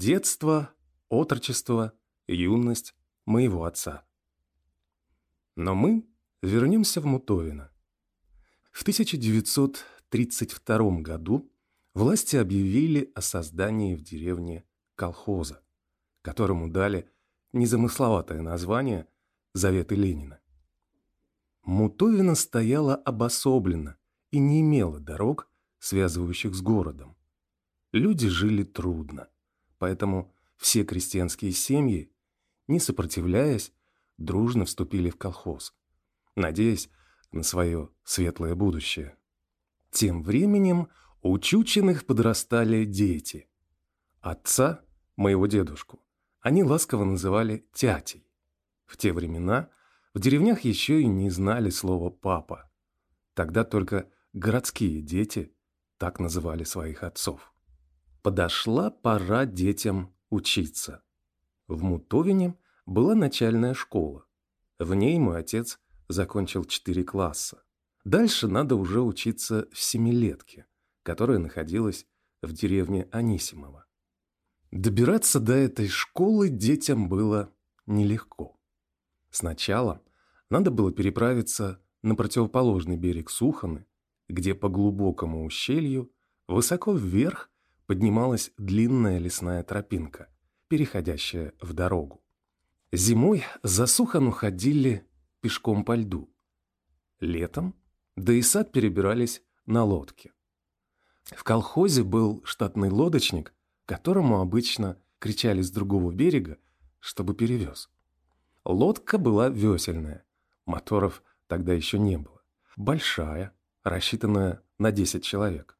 детство, отрочество, юность моего отца. Но мы вернемся в Мутовино. В 1932 году власти объявили о создании в деревне колхоза, которому дали незамысловатое название «Заветы Ленина». Мутовина стояла обособленно и не имела дорог, связывающих с городом. Люди жили трудно, поэтому все крестьянские семьи, не сопротивляясь, дружно вступили в колхоз, надеясь на свое светлое будущее. Тем временем у Чучиных подрастали дети. Отца, моего дедушку, они ласково называли тятей. В те времена в деревнях еще и не знали слова «папа». Тогда только городские дети так называли своих отцов. Подошла пора детям учиться. В Мутовине была начальная школа. В ней мой отец закончил четыре класса. Дальше надо уже учиться в семилетке, которая находилась в деревне Анисимова. Добираться до этой школы детям было нелегко. Сначала надо было переправиться на противоположный берег Суханы, где по глубокому ущелью высоко вверх поднималась длинная лесная тропинка, переходящая в дорогу. Зимой за Сухану ходили пешком по льду. Летом да и сад перебирались на лодке. В колхозе был штатный лодочник, которому обычно кричали с другого берега, чтобы перевез. Лодка была весельная, моторов тогда еще не было. Большая, рассчитанная на 10 человек.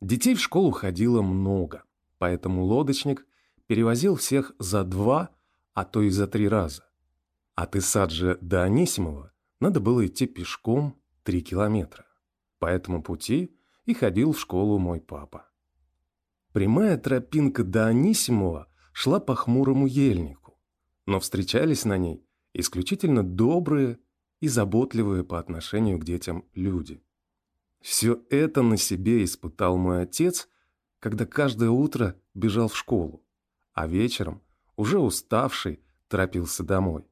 Детей в школу ходило много, поэтому лодочник перевозил всех за два, а то и за три раза. От Исаджи до Анисимова надо было идти пешком три километра. По этому пути и ходил в школу мой папа. Прямая тропинка до Анисимова шла по хмурому ельнику, но встречались на ней исключительно добрые и заботливые по отношению к детям люди. Все это на себе испытал мой отец, когда каждое утро бежал в школу, а вечером, уже уставший, торопился домой.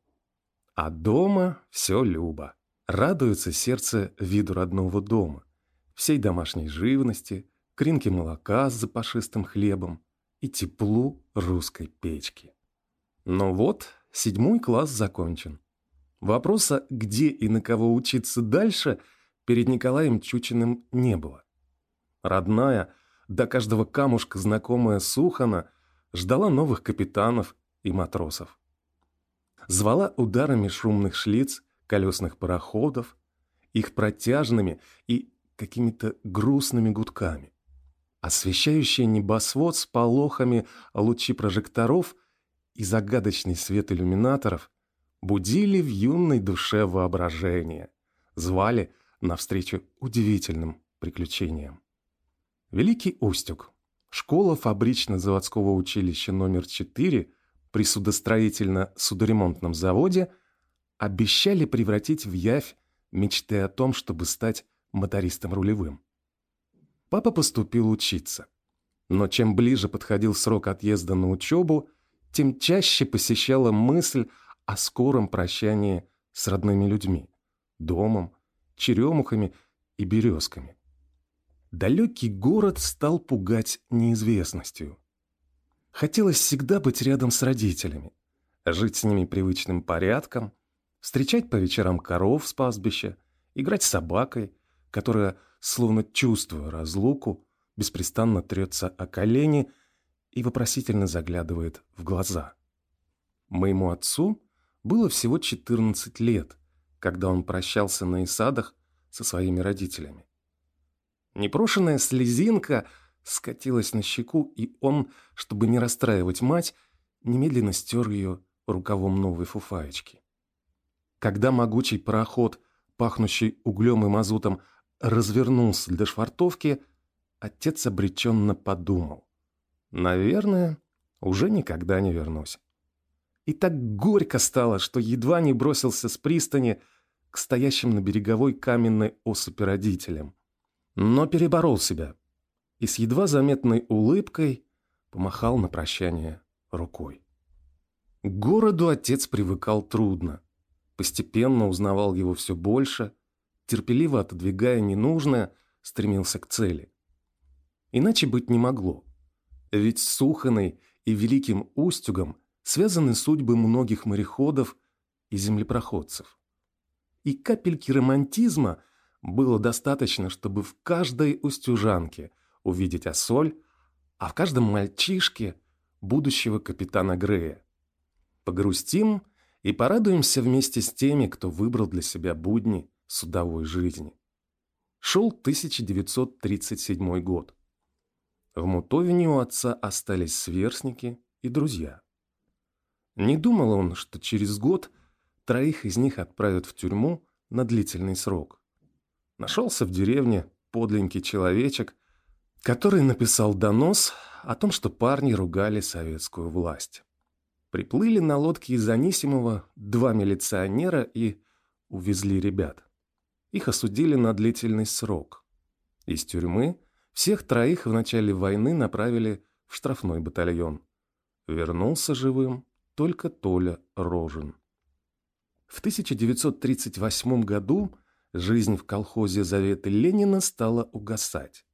А дома все любо. Радуется сердце виду родного дома, всей домашней живности, кринке молока с запашистым хлебом и теплу русской печки. Но вот седьмой класс закончен. Вопроса, где и на кого учиться дальше – перед Николаем Чучиным не было. Родная, до каждого камушка знакомая Сухана ждала новых капитанов и матросов. Звала ударами шумных шлиц, колесных пароходов, их протяжными и какими-то грустными гудками. Освещающие небосвод с полохами лучи прожекторов и загадочный свет иллюминаторов будили в юной душе воображение, звали навстречу удивительным приключениям. Великий Устюг, школа фабрично-заводского училища номер 4 при судостроительно-судоремонтном заводе обещали превратить в явь мечты о том, чтобы стать мотористом рулевым. Папа поступил учиться. Но чем ближе подходил срок отъезда на учебу, тем чаще посещала мысль о скором прощании с родными людьми, домом, черемухами и березками. Далекий город стал пугать неизвестностью. Хотелось всегда быть рядом с родителями, жить с ними привычным порядком, встречать по вечерам коров с пастбища, играть с собакой, которая, словно чувствуя разлуку, беспрестанно трется о колени и вопросительно заглядывает в глаза. Моему отцу было всего 14 лет, когда он прощался на Исадах со своими родителями. Непрошенная слезинка скатилась на щеку, и он, чтобы не расстраивать мать, немедленно стер ее рукавом новой фуфаечки. Когда могучий пароход, пахнущий углем и мазутом, развернулся для швартовки, отец обреченно подумал. «Наверное, уже никогда не вернусь». И так горько стало, что едва не бросился с пристани к стоящим на береговой каменной осыпи родителям. Но переборол себя и с едва заметной улыбкой помахал на прощание рукой. К городу отец привыкал трудно. Постепенно узнавал его все больше, терпеливо отодвигая ненужное, стремился к цели. Иначе быть не могло. Ведь с Суханой и Великим Устюгом связаны судьбы многих мореходов и землепроходцев. И капельки романтизма было достаточно, чтобы в каждой устюжанке увидеть осоль, а в каждом мальчишке будущего капитана Грея. Погрустим и порадуемся вместе с теми, кто выбрал для себя будни судовой жизни. Шел 1937 год. В Мутовине у отца остались сверстники и друзья. Не думал он, что через год троих из них отправят в тюрьму на длительный срок. Нашелся в деревне подленький человечек, который написал донос о том, что парни ругали советскую власть. Приплыли на лодке из Анисимова два милиционера и увезли ребят. Их осудили на длительный срок. Из тюрьмы всех троих в начале войны направили в штрафной батальон. Вернулся живым только Толя Рожин. В 1938 году жизнь в колхозе Заветы Ленина стала угасать.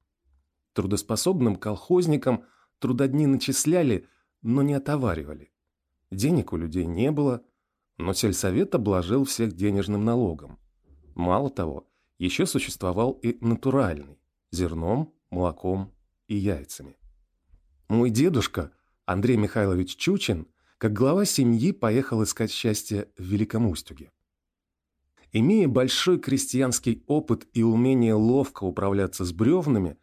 Трудоспособным колхозникам трудодни начисляли, но не отоваривали. Денег у людей не было, но сельсовет обложил всех денежным налогом. Мало того, еще существовал и натуральный – зерном, молоком и яйцами. Мой дедушка, Андрей Михайлович Чучин, как глава семьи поехал искать счастье в Великом Устюге. Имея большой крестьянский опыт и умение ловко управляться с бревнами,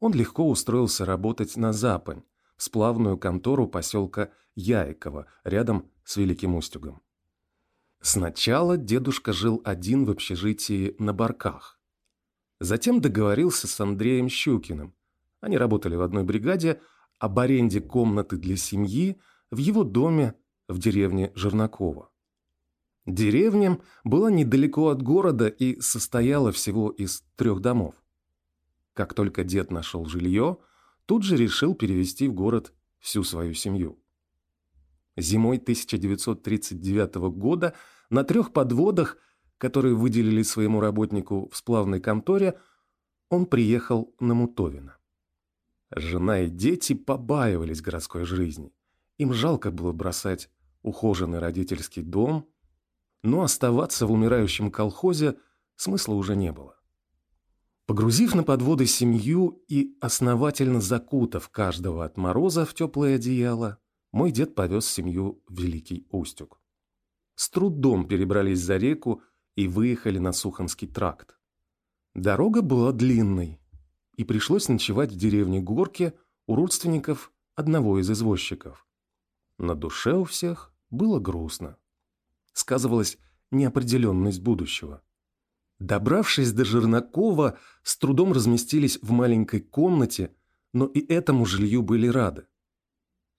он легко устроился работать на Запань, в сплавную контору поселка Яйково, рядом с Великим Устюгом. Сначала дедушка жил один в общежитии на Барках. Затем договорился с Андреем Щукиным. Они работали в одной бригаде об аренде комнаты для семьи в его доме в деревне Жернакова. Деревня была недалеко от города и состояла всего из трех домов. Как только дед нашел жилье, тут же решил перевести в город всю свою семью. Зимой 1939 года на трех подводах, которые выделили своему работнику в сплавной конторе, он приехал на Мутовино. Жена и дети побаивались городской жизни. Им жалко было бросать ухоженный родительский дом, но оставаться в умирающем колхозе смысла уже не было. Погрузив на подводы семью и основательно закутав каждого от мороза в теплое одеяло, мой дед повез семью в Великий Устюг. С трудом перебрались за реку и выехали на Суханский тракт. Дорога была длинной, и пришлось ночевать в деревне Горке у родственников одного из извозчиков. На душе у всех было грустно. Сказывалась неопределенность будущего. Добравшись до Жернакова, с трудом разместились в маленькой комнате, но и этому жилью были рады.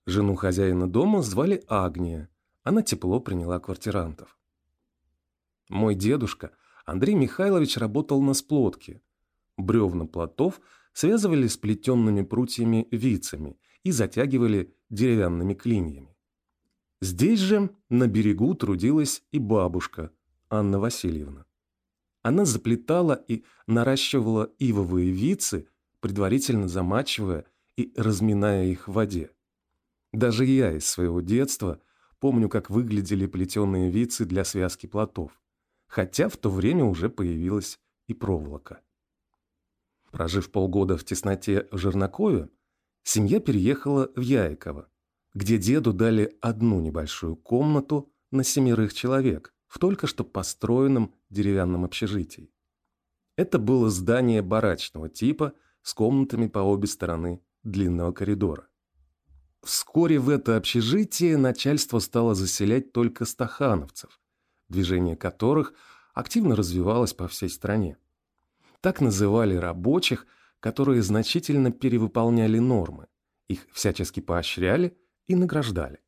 Жену хозяина дома звали Агния, она тепло приняла квартирантов. Мой дедушка, Андрей Михайлович, работал на сплотке. Бревна плотов связывали с плетенными прутьями вицами и затягивали деревянными клиньями. Здесь же, на берегу, трудилась и бабушка, Анна Васильевна. Она заплетала и наращивала ивовые вицы, предварительно замачивая и разминая их в воде. Даже я из своего детства помню, как выглядели плетеные вицы для связки плотов, хотя в то время уже появилась и проволока. Прожив полгода в тесноте в Жернакове, семья переехала в Яйково, где деду дали одну небольшую комнату на семерых человек в только что построенном деревянном общежитии. Это было здание барачного типа с комнатами по обе стороны длинного коридора. Вскоре в это общежитие начальство стало заселять только стахановцев, движение которых активно развивалось по всей стране. Так называли рабочих, которые значительно перевыполняли нормы, их всячески поощряли и награждали.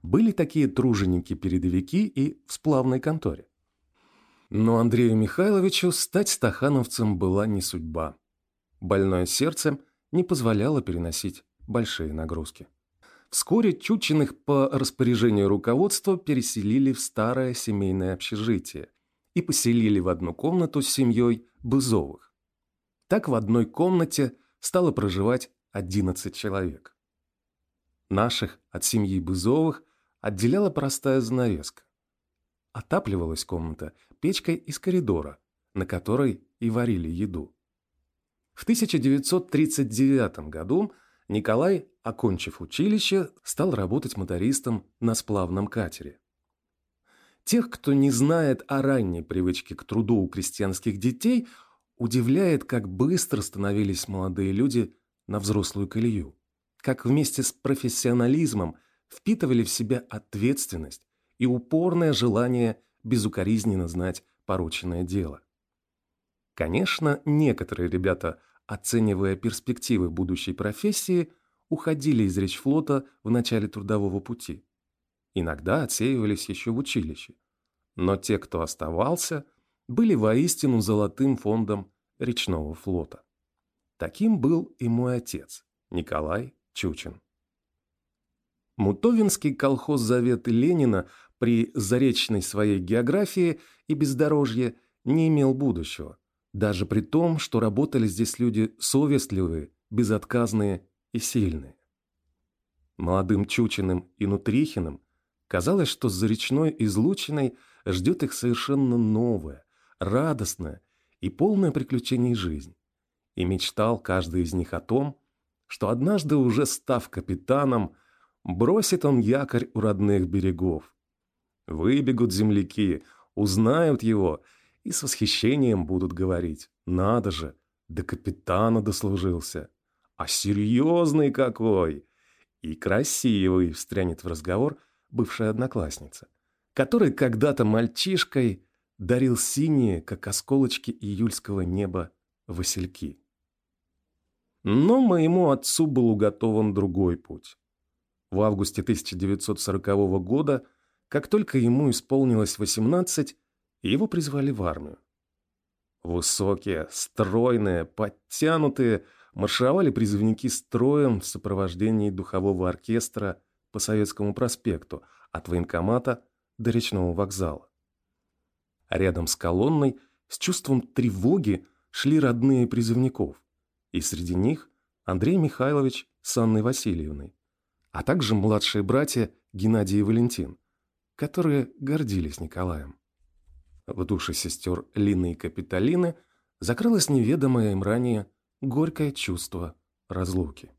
Были такие труженики-передовики и в сплавной конторе. Но Андрею Михайловичу стать стахановцем была не судьба. Больное сердце не позволяло переносить большие нагрузки. Вскоре Чучиных по распоряжению руководства переселили в старое семейное общежитие и поселили в одну комнату с семьей Бызовых. Так в одной комнате стало проживать 11 человек. Наших от семьи Бызовых отделяла простая занавеска. Отапливалась комната печкой из коридора, на которой и варили еду. В 1939 году Николай, окончив училище, стал работать мотористом на сплавном катере. Тех, кто не знает о ранней привычке к труду у крестьянских детей, удивляет, как быстро становились молодые люди на взрослую колею, как вместе с профессионализмом впитывали в себя ответственность и упорное желание безукоризненно знать порученное дело. Конечно, некоторые ребята оценивая перспективы будущей профессии, уходили из речфлота в начале трудового пути. Иногда отсеивались еще в училище. Но те, кто оставался, были воистину золотым фондом речного флота. Таким был и мой отец, Николай Чучин. Мутовинский колхоз «Заветы Ленина» при заречной своей географии и бездорожье не имел будущего даже при том, что работали здесь люди совестливые, безотказные и сильные. Молодым Чучиным и Нутрихиным казалось, что за речной излучиной ждет их совершенно новая, радостная и полная приключений жизнь. И мечтал каждый из них о том, что однажды уже став капитаном, бросит он якорь у родных берегов. Выбегут земляки, узнают его и с восхищением будут говорить «Надо же, до капитана дослужился! А серьезный какой!» И красивый встрянет в разговор бывшая одноклассница, который когда-то мальчишкой дарил синие, как осколочки июльского неба, васильки. Но моему отцу был уготован другой путь. В августе 1940 года, как только ему исполнилось 18, и его призвали в армию. Высокие, стройные, подтянутые маршировали призывники строем в сопровождении духового оркестра по Советскому проспекту от военкомата до речного вокзала. Рядом с колонной с чувством тревоги шли родные призывников, и среди них Андрей Михайлович с Анной Васильевной, а также младшие братья Геннадий и Валентин, которые гордились Николаем. В душе сестер Лины и Капитолины закрылось неведомое им ранее горькое чувство разлуки.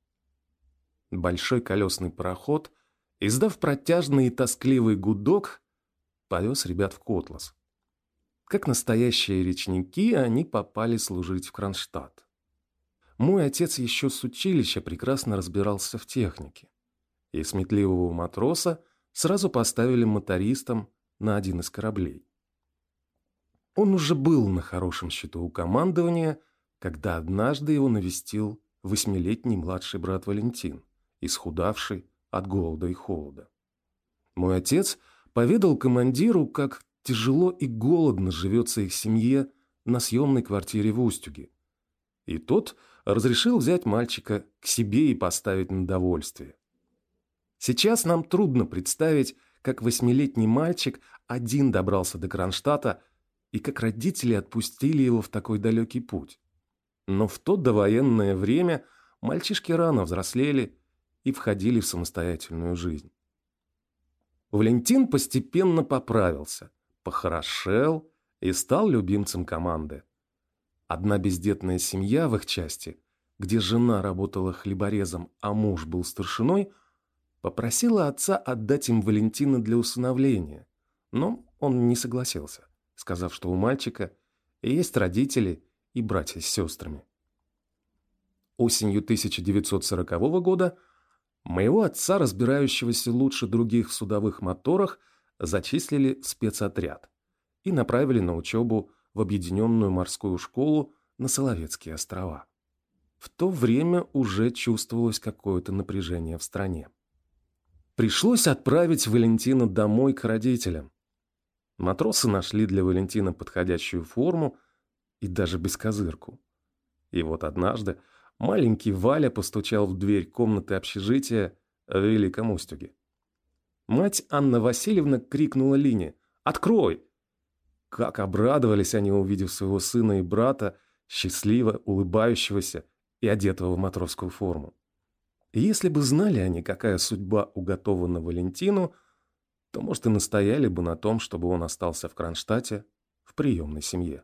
Большой колесный пароход, издав протяжный и тоскливый гудок, повез ребят в Котлас. Как настоящие речники, они попали служить в Кронштадт. Мой отец еще с училища прекрасно разбирался в технике. И сметливого матроса сразу поставили мотористом на один из кораблей. Он уже был на хорошем счету у командования, когда однажды его навестил восьмилетний младший брат Валентин, исхудавший от голода и холода. Мой отец поведал командиру, как тяжело и голодно живется их семье на съемной квартире в Устюге. И тот разрешил взять мальчика к себе и поставить на довольствие. Сейчас нам трудно представить, как восьмилетний мальчик один добрался до Кронштадта и как родители отпустили его в такой далекий путь. Но в то довоенное время мальчишки рано взрослели и входили в самостоятельную жизнь. Валентин постепенно поправился, похорошел и стал любимцем команды. Одна бездетная семья в их части, где жена работала хлеборезом, а муж был старшиной, попросила отца отдать им Валентина для усыновления, но он не согласился сказав, что у мальчика есть родители и братья с сестрами. Осенью 1940 года моего отца, разбирающегося лучше других в судовых моторах, зачислили в спецотряд и направили на учебу в Объединенную морскую школу на Соловецкие острова. В то время уже чувствовалось какое-то напряжение в стране. Пришлось отправить Валентина домой к родителям, Матросы нашли для Валентина подходящую форму и даже бескозырку. И вот однажды маленький Валя постучал в дверь комнаты общежития в Великом Устюге. Мать Анна Васильевна крикнула Лине «Открой!». Как обрадовались они, увидев своего сына и брата, счастливо улыбающегося и одетого в матросскую форму. если бы знали они, какая судьба уготована Валентину, то, может, и настояли бы на том, чтобы он остался в Кронштадте в приемной семье.